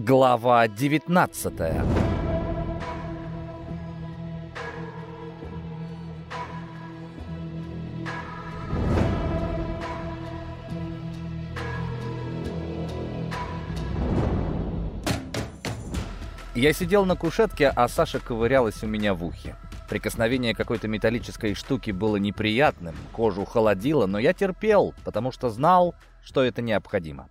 Глава 19 Я сидел на кушетке, а Саша ковырялась у меня в ухе. Прикосновение какой-то металлической штуки было неприятным, кожу холодило, но я терпел, потому что знал, что это необходимо.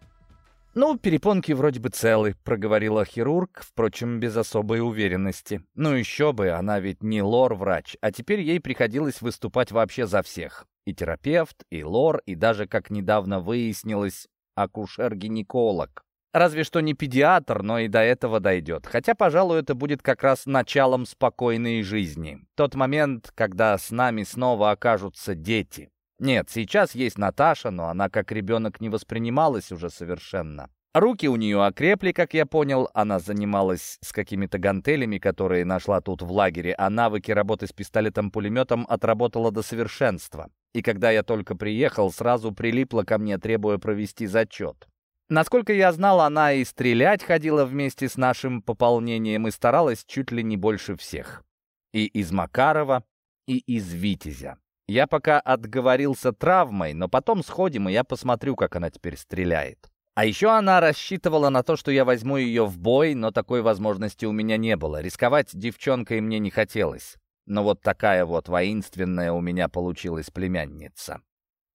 «Ну, перепонки вроде бы целы», — проговорила хирург, впрочем, без особой уверенности. «Ну еще бы, она ведь не лор-врач, а теперь ей приходилось выступать вообще за всех. И терапевт, и лор, и даже, как недавно выяснилось, акушер-гинеколог. Разве что не педиатр, но и до этого дойдет. Хотя, пожалуй, это будет как раз началом спокойной жизни. Тот момент, когда с нами снова окажутся дети. Нет, сейчас есть Наташа, но она как ребенок не воспринималась уже совершенно. Руки у нее окрепли, как я понял. Она занималась с какими-то гантелями, которые нашла тут в лагере, а навыки работы с пистолетом-пулеметом отработала до совершенства. И когда я только приехал, сразу прилипла ко мне, требуя провести зачет. Насколько я знал, она и стрелять ходила вместе с нашим пополнением и старалась чуть ли не больше всех. И из Макарова, и из Витязя. Я пока отговорился травмой, но потом сходим, и я посмотрю, как она теперь стреляет. А еще она рассчитывала на то, что я возьму ее в бой, но такой возможности у меня не было. Рисковать девчонкой мне не хотелось. Но вот такая вот воинственная у меня получилась племянница.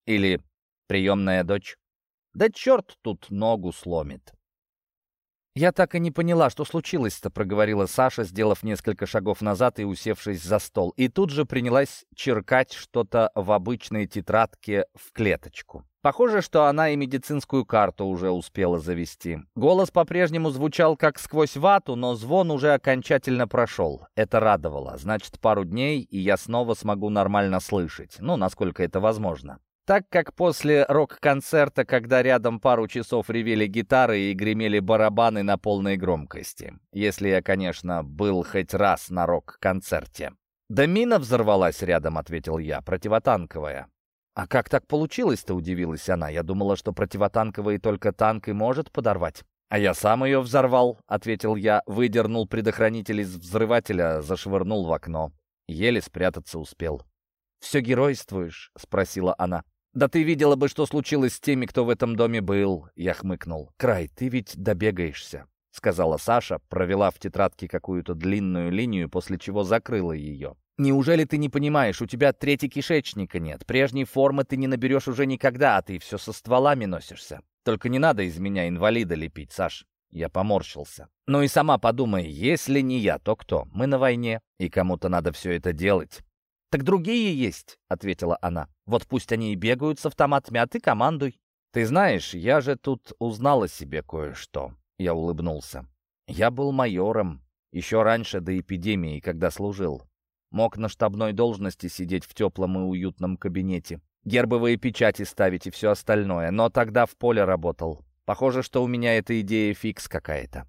Или приемная дочь. Да черт тут ногу сломит. «Я так и не поняла, что случилось-то», — проговорила Саша, сделав несколько шагов назад и усевшись за стол. И тут же принялась черкать что-то в обычной тетрадке в клеточку. Похоже, что она и медицинскую карту уже успела завести. Голос по-прежнему звучал как сквозь вату, но звон уже окончательно прошел. Это радовало. Значит, пару дней, и я снова смогу нормально слышать. Ну, насколько это возможно. Так как после рок-концерта, когда рядом пару часов ревели гитары и гремели барабаны на полной громкости. Если я, конечно, был хоть раз на рок-концерте. «Да мина взорвалась рядом», — ответил я, — «противотанковая». «А как так получилось-то?» — удивилась она. «Я думала, что противотанковый только танк и может подорвать». «А я сам ее взорвал», — ответил я, выдернул предохранитель из взрывателя, зашвырнул в окно. Еле спрятаться успел. «Все геройствуешь?» — спросила она. «Да ты видела бы, что случилось с теми, кто в этом доме был», — я хмыкнул. «Край, ты ведь добегаешься», — сказала Саша, провела в тетрадке какую-то длинную линию, после чего закрыла ее. «Неужели ты не понимаешь, у тебя третьей кишечника нет, прежней формы ты не наберешь уже никогда, а ты все со стволами носишься. Только не надо из меня инвалида лепить, Саш». Я поморщился. «Ну и сама подумай, если не я, то кто? Мы на войне, и кому-то надо все это делать. «Так другие есть», — ответила она. «Вот пусть они и бегают с автоматами, а ты командуй». «Ты знаешь, я же тут узнал о себе кое-что», — я улыбнулся. «Я был майором, еще раньше до эпидемии, когда служил. Мог на штабной должности сидеть в теплом и уютном кабинете, гербовые печати ставить и все остальное, но тогда в поле работал. Похоже, что у меня эта идея фикс какая-то.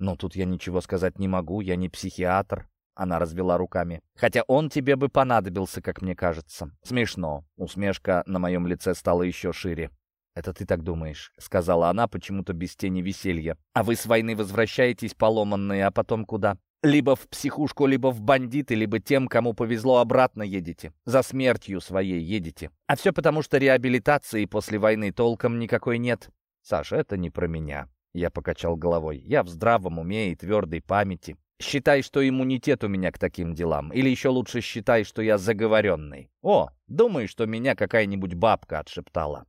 Но тут я ничего сказать не могу, я не психиатр. Она развела руками. «Хотя он тебе бы понадобился, как мне кажется». «Смешно». Усмешка на моем лице стала еще шире. «Это ты так думаешь», — сказала она почему-то без тени веселья. «А вы с войны возвращаетесь поломанные, а потом куда? Либо в психушку, либо в бандиты, либо тем, кому повезло, обратно едете. За смертью своей едете. А все потому, что реабилитации после войны толком никакой нет. Саша, это не про меня». Я покачал головой. «Я в здравом уме и твердой памяти. Считай, что иммунитет у меня к таким делам. Или еще лучше считай, что я заговоренный. О, думаю, что меня какая-нибудь бабка отшептала.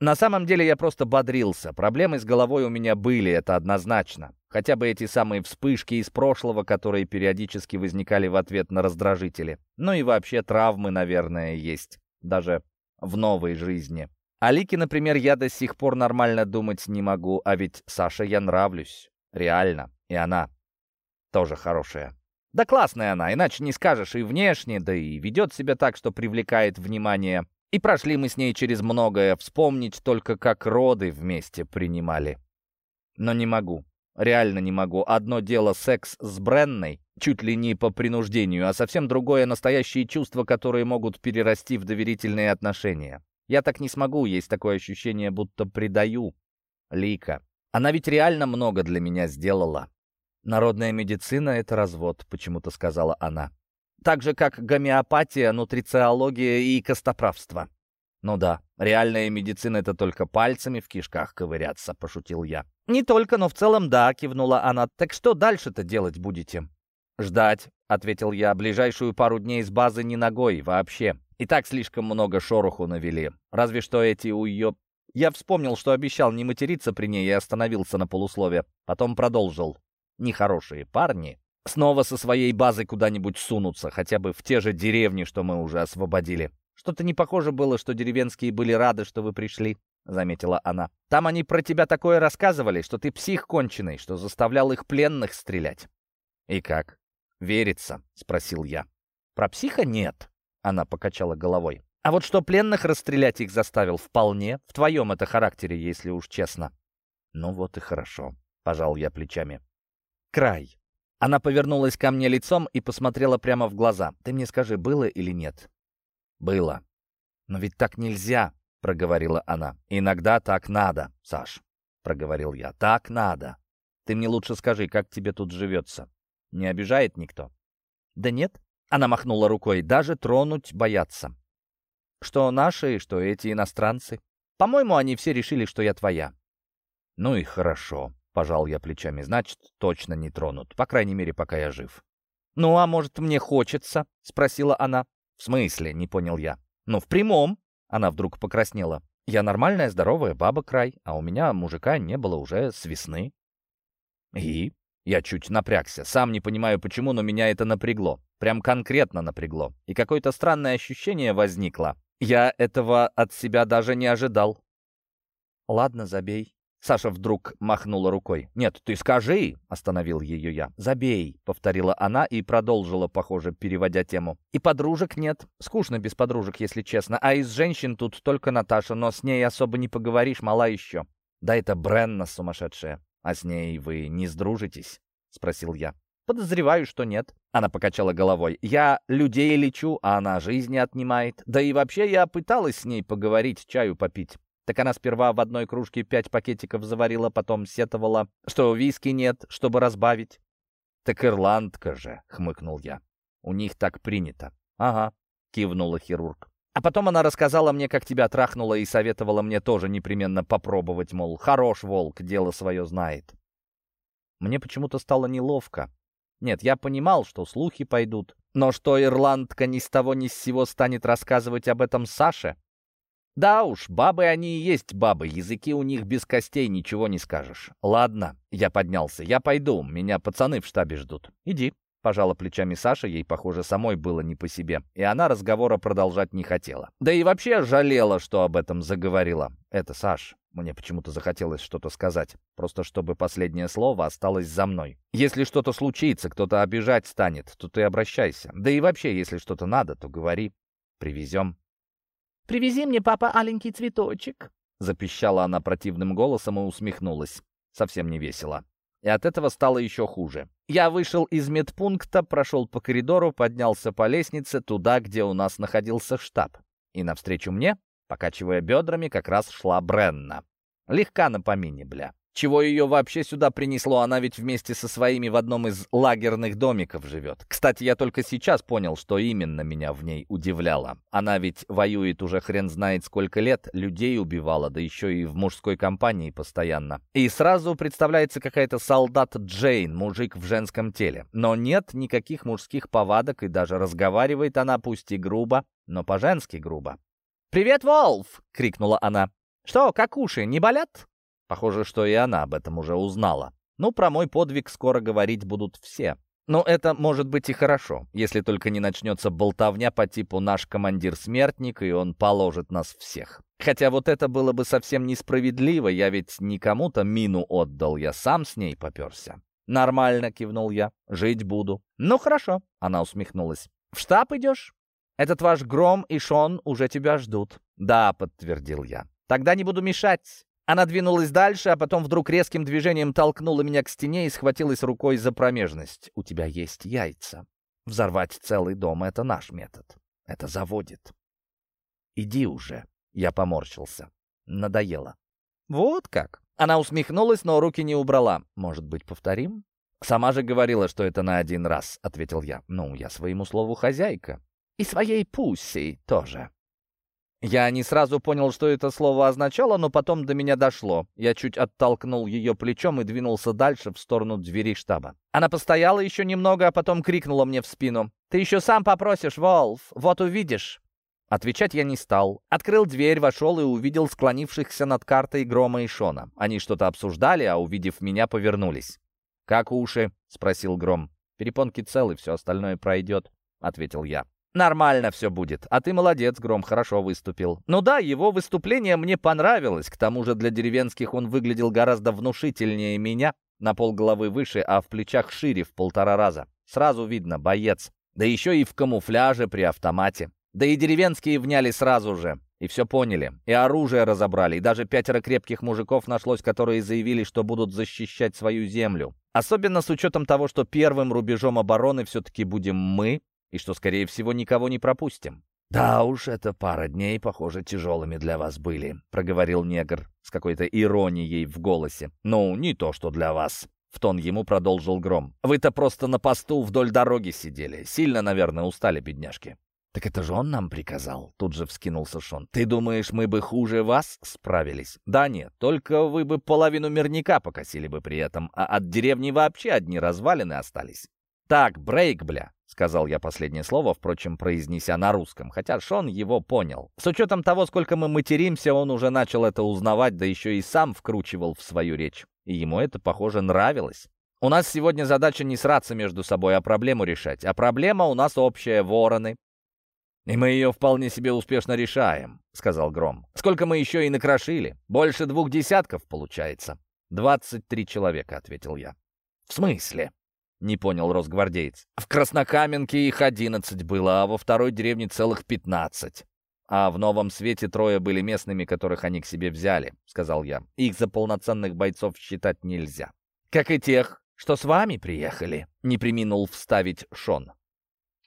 На самом деле я просто бодрился. Проблемы с головой у меня были, это однозначно. Хотя бы эти самые вспышки из прошлого, которые периодически возникали в ответ на раздражители. Ну и вообще травмы, наверное, есть. Даже в новой жизни. О Лике, например, я до сих пор нормально думать не могу, а ведь Саше я нравлюсь. Реально. И она тоже хорошая. Да классная она, иначе не скажешь и внешне, да и ведет себя так, что привлекает внимание. И прошли мы с ней через многое, вспомнить только, как роды вместе принимали. Но не могу, реально не могу. Одно дело секс с Бренной, чуть ли не по принуждению, а совсем другое — настоящие чувства, которые могут перерасти в доверительные отношения. Я так не смогу, есть такое ощущение, будто предаю. Лика. Она ведь реально много для меня сделала. «Народная медицина — это развод», — почему-то сказала она. «Так же, как гомеопатия, нутрициология и костоправство». «Ну да, реальная медицина — это только пальцами в кишках ковыряться», — пошутил я. «Не только, но в целом да», — кивнула она. «Так что дальше-то делать будете?» «Ждать», — ответил я. «Ближайшую пару дней с базы не ногой вообще. И так слишком много шороху навели. Разве что эти у ее...» Я вспомнил, что обещал не материться при ней и остановился на полуслове. Потом продолжил. «Нехорошие парни снова со своей базой куда-нибудь сунутся, хотя бы в те же деревни, что мы уже освободили. Что-то не похоже было, что деревенские были рады, что вы пришли», — заметила она. «Там они про тебя такое рассказывали, что ты псих конченый, что заставлял их пленных стрелять». «И как? Верится?» — спросил я. «Про психа нет», — она покачала головой. «А вот что пленных расстрелять их заставил, вполне. В твоем это характере, если уж честно». «Ну вот и хорошо», — пожал я плечами. «Край». Она повернулась ко мне лицом и посмотрела прямо в глаза. «Ты мне скажи, было или нет?» «Было». «Но ведь так нельзя», — проговорила она. «Иногда так надо, Саш», — проговорил я. «Так надо. Ты мне лучше скажи, как тебе тут живется. Не обижает никто?» «Да нет», — она махнула рукой, — «даже тронуть боятся. Что наши, что эти иностранцы. По-моему, они все решили, что я твоя». «Ну и хорошо», — пожал я плечами. «Значит, точно не тронут. По крайней мере, пока я жив». «Ну, а может, мне хочется?» — спросила она. «В смысле?» — не понял я. «Ну, в прямом». Она вдруг покраснела. «Я нормальная, здоровая баба край, а у меня мужика не было уже с весны». «И?» Я чуть напрягся. Сам не понимаю почему, но меня это напрягло. Прям конкретно напрягло. И какое-то странное ощущение возникло. Я этого от себя даже не ожидал. «Ладно, забей». Саша вдруг махнула рукой. «Нет, ты скажи!» — остановил ее я. «Забей!» — повторила она и продолжила, похоже, переводя тему. «И подружек нет. Скучно без подружек, если честно. А из женщин тут только Наташа, но с ней особо не поговоришь, мала еще. Да это Бренна сумасшедшая. А с ней вы не сдружитесь?» — спросил я. «Подозреваю, что нет». Она покачала головой. «Я людей лечу, а она жизни отнимает. Да и вообще я пыталась с ней поговорить, чаю попить. Так она сперва в одной кружке пять пакетиков заварила, потом сетовала, что виски нет, чтобы разбавить. «Так ирландка же», — хмыкнул я. «У них так принято». «Ага», — кивнула хирург. А потом она рассказала мне, как тебя трахнула, и советовала мне тоже непременно попробовать, мол, хорош волк, дело свое знает. Мне почему-то стало неловко. Нет, я понимал, что слухи пойдут, но что ирландка ни с того ни с сего станет рассказывать об этом Саше, да уж, бабы они и есть бабы, языки у них без костей, ничего не скажешь. Ладно, я поднялся, я пойду, меня пацаны в штабе ждут. Иди. Пожала плечами Саша, ей, похоже, самой было не по себе, и она разговора продолжать не хотела. Да и вообще жалела, что об этом заговорила. Это, Саш, мне почему-то захотелось что-то сказать, просто чтобы последнее слово осталось за мной. Если что-то случится, кто-то обижать станет, то ты обращайся. Да и вообще, если что-то надо, то говори. Привезем. «Привези мне, папа, аленький цветочек», — запищала она противным голосом и усмехнулась. Совсем не весело. И от этого стало еще хуже. Я вышел из медпункта, прошел по коридору, поднялся по лестнице туда, где у нас находился штаб. И навстречу мне, покачивая бедрами, как раз шла Бренна. Легка на помине, бля. Чего ее вообще сюда принесло? Она ведь вместе со своими в одном из лагерных домиков живет. Кстати, я только сейчас понял, что именно меня в ней удивляло. Она ведь воюет уже хрен знает сколько лет, людей убивала, да еще и в мужской компании постоянно. И сразу представляется какая-то солдат Джейн, мужик в женском теле. Но нет никаких мужских повадок, и даже разговаривает она пусть и грубо, но по-женски грубо. «Привет, Волф!» — крикнула она. «Что, как уши, не болят?» Похоже, что и она об этом уже узнала. Ну, про мой подвиг скоро говорить будут все. Но это может быть и хорошо, если только не начнется болтовня по типу «наш командир смертник, и он положит нас всех». Хотя вот это было бы совсем несправедливо, я ведь не кому-то мину отдал, я сам с ней поперся. «Нормально», — кивнул я, — «жить буду». «Ну, хорошо», — она усмехнулась. «В штаб идешь? Этот ваш Гром и Шон уже тебя ждут». «Да», — подтвердил я. «Тогда не буду мешать. Она двинулась дальше, а потом вдруг резким движением толкнула меня к стене и схватилась рукой за промежность. «У тебя есть яйца. Взорвать целый дом — это наш метод. Это заводит. Иди уже». Я поморщился. Надоело. «Вот как?» Она усмехнулась, но руки не убрала. «Может быть, повторим?» «Сама же говорила, что это на один раз», — ответил я. «Ну, я своему слову хозяйка». «И своей пусси тоже». Я не сразу понял, что это слово означало, но потом до меня дошло. Я чуть оттолкнул ее плечом и двинулся дальше в сторону двери штаба. Она постояла еще немного, а потом крикнула мне в спину. «Ты еще сам попросишь, Волф, вот увидишь». Отвечать я не стал. Открыл дверь, вошел и увидел склонившихся над картой Грома и Шона. Они что-то обсуждали, а увидев меня, повернулись. «Как уши?» — спросил Гром. «Перепонки целы, все остальное пройдет», — ответил я. «Нормально все будет. А ты молодец, Гром, хорошо выступил». Ну да, его выступление мне понравилось. К тому же для деревенских он выглядел гораздо внушительнее меня, на полголовы выше, а в плечах шире в полтора раза. Сразу видно, боец. Да еще и в камуфляже при автомате. Да и деревенские вняли сразу же. И все поняли. И оружие разобрали. И даже пятеро крепких мужиков нашлось, которые заявили, что будут защищать свою землю. Особенно с учетом того, что первым рубежом обороны все-таки будем мы, и что, скорее всего, никого не пропустим. «Да уж, это пара дней, похоже, тяжелыми для вас были», — проговорил негр с какой-то иронией в голосе. «Ну, не то, что для вас». В тон ему продолжил Гром. «Вы-то просто на посту вдоль дороги сидели. Сильно, наверное, устали, бедняжки». «Так это же он нам приказал», — тут же вскинулся Шон. «Ты думаешь, мы бы хуже вас справились?» «Да нет, только вы бы половину мирника покосили бы при этом, а от деревни вообще одни развалины остались». «Так, брейк, бля», — сказал я последнее слово, впрочем, произнеся на русском, хотя Шон его понял. С учетом того, сколько мы материмся, он уже начал это узнавать, да еще и сам вкручивал в свою речь. И ему это, похоже, нравилось. У нас сегодня задача не сраться между собой, а проблему решать. А проблема у нас общая — вороны. «И мы ее вполне себе успешно решаем», — сказал Гром. «Сколько мы еще и накрошили? Больше двух десятков, получается». «Двадцать три человека», — ответил я. «В смысле?» — не понял росгвардеец. «В Краснокаменке их одиннадцать было, а во второй деревне целых пятнадцать. А в Новом Свете трое были местными, которых они к себе взяли», — сказал я. «Их за полноценных бойцов считать нельзя». «Как и тех, что с вами приехали», — не приминул вставить Шон.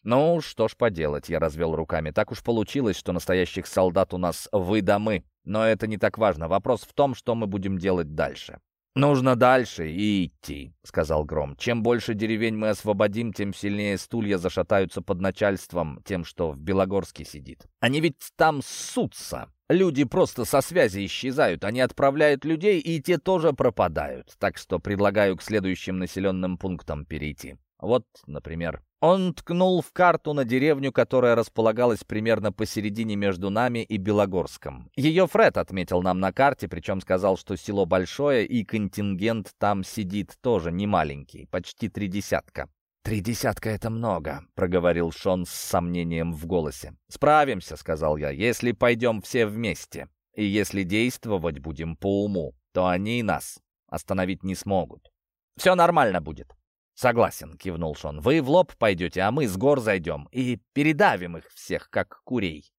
«Ну, что ж поделать», — я развел руками. «Так уж получилось, что настоящих солдат у нас выдамы. Но это не так важно. Вопрос в том, что мы будем делать дальше». «Нужно дальше и идти», — сказал Гром. «Чем больше деревень мы освободим, тем сильнее стулья зашатаются под начальством, тем, что в Белогорске сидит. Они ведь там ссутся. Люди просто со связи исчезают. Они отправляют людей, и те тоже пропадают. Так что предлагаю к следующим населенным пунктам перейти. Вот, например, он ткнул в карту на деревню, которая располагалась примерно посередине между нами и Белогорском. Ее Фред отметил нам на карте, причем сказал, что село большое и контингент там сидит тоже не маленький, почти три десятка. «Три десятка — это много», — проговорил Шон с сомнением в голосе. «Справимся», — сказал я, — «если пойдем все вместе. И если действовать будем по уму, то они нас остановить не смогут. Все нормально будет». «Согласен», — кивнул Шон. «Вы в лоб пойдете, а мы с гор зайдем и передавим их всех, как курей».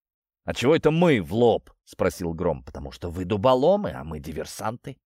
«А чего это мы в лоб?» — спросил Гром. «Потому что вы дуболомы, а мы диверсанты».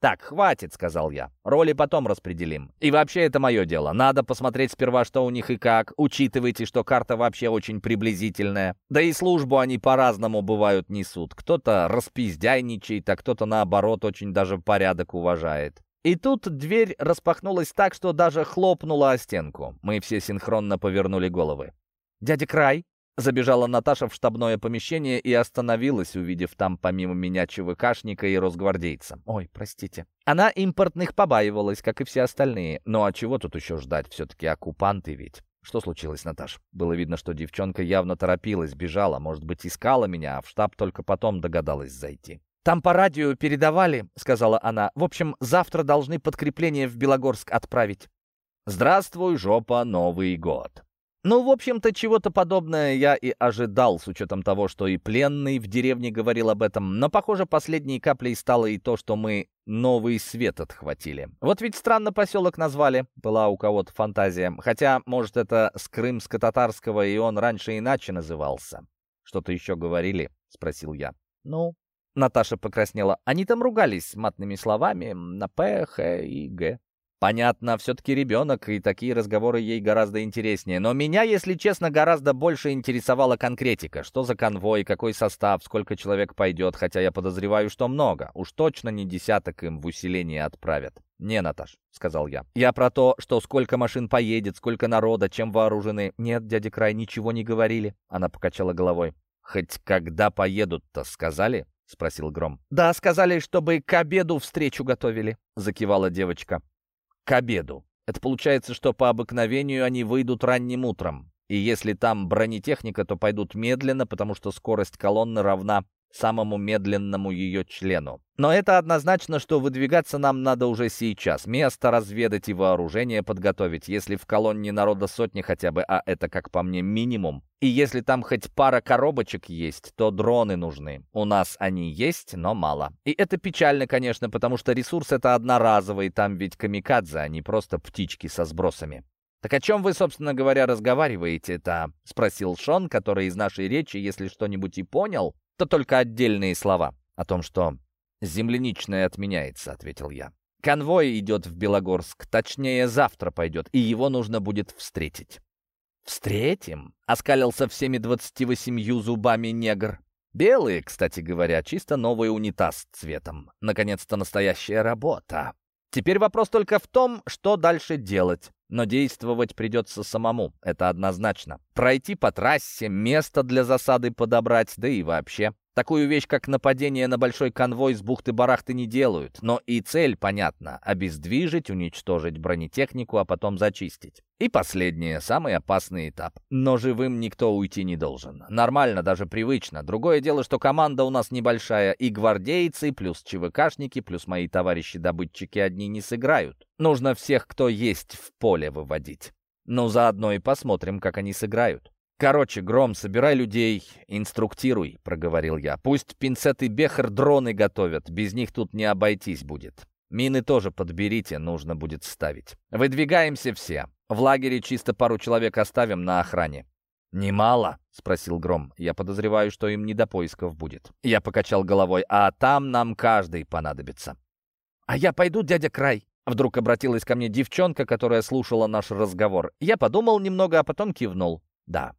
«Так, хватит», — сказал я. «Роли потом распределим. И вообще это мое дело. Надо посмотреть сперва, что у них и как. Учитывайте, что карта вообще очень приблизительная. Да и службу они по-разному бывают несут. Кто-то распиздяйничает, а кто-то, наоборот, очень даже порядок уважает. И тут дверь распахнулась так, что даже хлопнула о стенку. Мы все синхронно повернули головы. «Дядя Край!» Забежала Наташа в штабное помещение и остановилась, увидев там помимо меня ЧВКшника и росгвардейца. Ой, простите. Она импортных побаивалась, как и все остальные. Ну а чего тут еще ждать? Все-таки оккупанты ведь. Что случилось, Наташ? Было видно, что девчонка явно торопилась, бежала, может быть, искала меня, а в штаб только потом догадалась зайти. «Там по радио передавали», — сказала она. «В общем, завтра должны подкрепление в Белогорск отправить». «Здравствуй, жопа, Новый год». Ну, в общем-то, чего-то подобное я и ожидал, с учетом того, что и пленный в деревне говорил об этом, но, похоже, последней каплей стало и то, что мы новый свет отхватили. Вот ведь странно поселок назвали, была у кого-то фантазия, хотя, может, это с крымско-татарского, и он раньше иначе назывался. «Что-то еще говорили?» — спросил я. «Ну, Наташа покраснела. Они там ругались матными словами на П, Х и Г. Понятно, все-таки ребенок, и такие разговоры ей гораздо интереснее. Но меня, если честно, гораздо больше интересовала конкретика. Что за конвой, какой состав, сколько человек пойдет, хотя я подозреваю, что много. Уж точно не десяток им в усиление отправят. «Не, Наташ», — сказал я. «Я про то, что сколько машин поедет, сколько народа, чем вооружены». «Нет, дядя Край, ничего не говорили». Она покачала головой. «Хоть когда поедут-то, сказали?» — спросил Гром. «Да, сказали, чтобы к обеду встречу готовили», — закивала девочка к обеду. Это получается, что по обыкновению они выйдут ранним утром. И если там бронетехника, то пойдут медленно, потому что скорость колонны равна самому медленному ее члену. Но это однозначно, что выдвигаться нам надо уже сейчас. Место разведать и вооружение подготовить, если в колонне народа сотни хотя бы, а это, как по мне, минимум. И если там хоть пара коробочек есть, то дроны нужны. У нас они есть, но мало. И это печально, конечно, потому что ресурс это одноразовый, там ведь камикадзе, а не просто птички со сбросами. «Так о чем вы, собственно говоря, разговариваете-то?» — спросил Шон, который из нашей речи, если что-нибудь и понял, то только отдельные слова о том, что земляничное отменяется, ответил я. Конвой идет в Белогорск, точнее, завтра пойдет, и его нужно будет встретить. «Встретим?» — оскалился всеми двадцати восемью зубами негр. Белые, кстати говоря, чисто новый унитаз цветом. Наконец-то настоящая работа. Теперь вопрос только в том, что дальше делать. Но действовать придется самому, это однозначно. Пройти по трассе, место для засады подобрать, да и вообще. Такую вещь, как нападение на большой конвой с бухты-барахты не делают, но и цель понятна — обездвижить, уничтожить бронетехнику, а потом зачистить. И последнее, самый опасный этап. Но живым никто уйти не должен. Нормально, даже привычно. Другое дело, что команда у нас небольшая, и гвардейцы, плюс ЧВКшники, плюс мои товарищи-добытчики одни не сыграют. Нужно всех, кто есть, в поле выводить. Ну, заодно и посмотрим, как они сыграют. «Короче, Гром, собирай людей, инструктируй», — проговорил я. «Пусть пинцеты Бехер дроны готовят, без них тут не обойтись будет. Мины тоже подберите, нужно будет ставить. Выдвигаемся все. В лагере чисто пару человек оставим на охране». «Немало?» — спросил Гром. «Я подозреваю, что им не до поисков будет». Я покачал головой. «А там нам каждый понадобится». «А я пойду, дядя Край?» Вдруг обратилась ко мне девчонка, которая слушала наш разговор. Я подумал немного, а потом кивнул. «Да,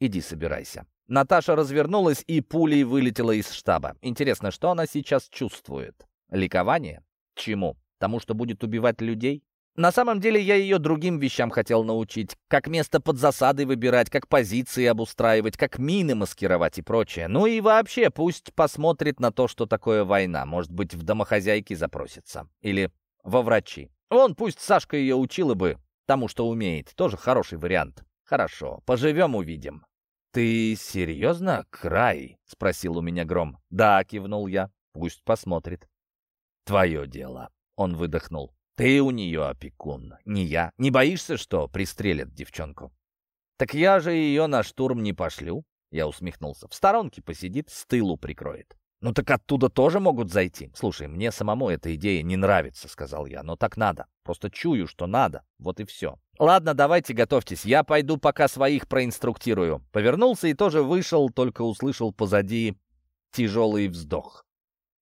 Иди собирайся». Наташа развернулась и пулей вылетела из штаба. Интересно, что она сейчас чувствует? Ликование? Чему? Тому, что будет убивать людей? На самом деле я ее другим вещам хотел научить. Как место под засадой выбирать, как позиции обустраивать, как мины маскировать и прочее. Ну и вообще, пусть посмотрит на то, что такое война. Может быть, в домохозяйки запросится. Или во врачи. Вон, пусть Сашка ее учила бы тому, что умеет. Тоже хороший вариант. Хорошо, поживем, увидим. «Ты серьезно, край?» — спросил у меня Гром. «Да», — кивнул я. «Пусть посмотрит». «Твое дело», — он выдохнул. «Ты у нее опекун, не я. Не боишься, что пристрелят девчонку?» «Так я же ее на штурм не пошлю», — я усмехнулся. «В сторонке посидит, с тылу прикроет». «Ну так оттуда тоже могут зайти. Слушай, мне самому эта идея не нравится», — сказал я, — «но так надо. Просто чую, что надо. Вот и все». «Ладно, давайте готовьтесь. Я пойду пока своих проинструктирую». Повернулся и тоже вышел, только услышал позади тяжелый вздох.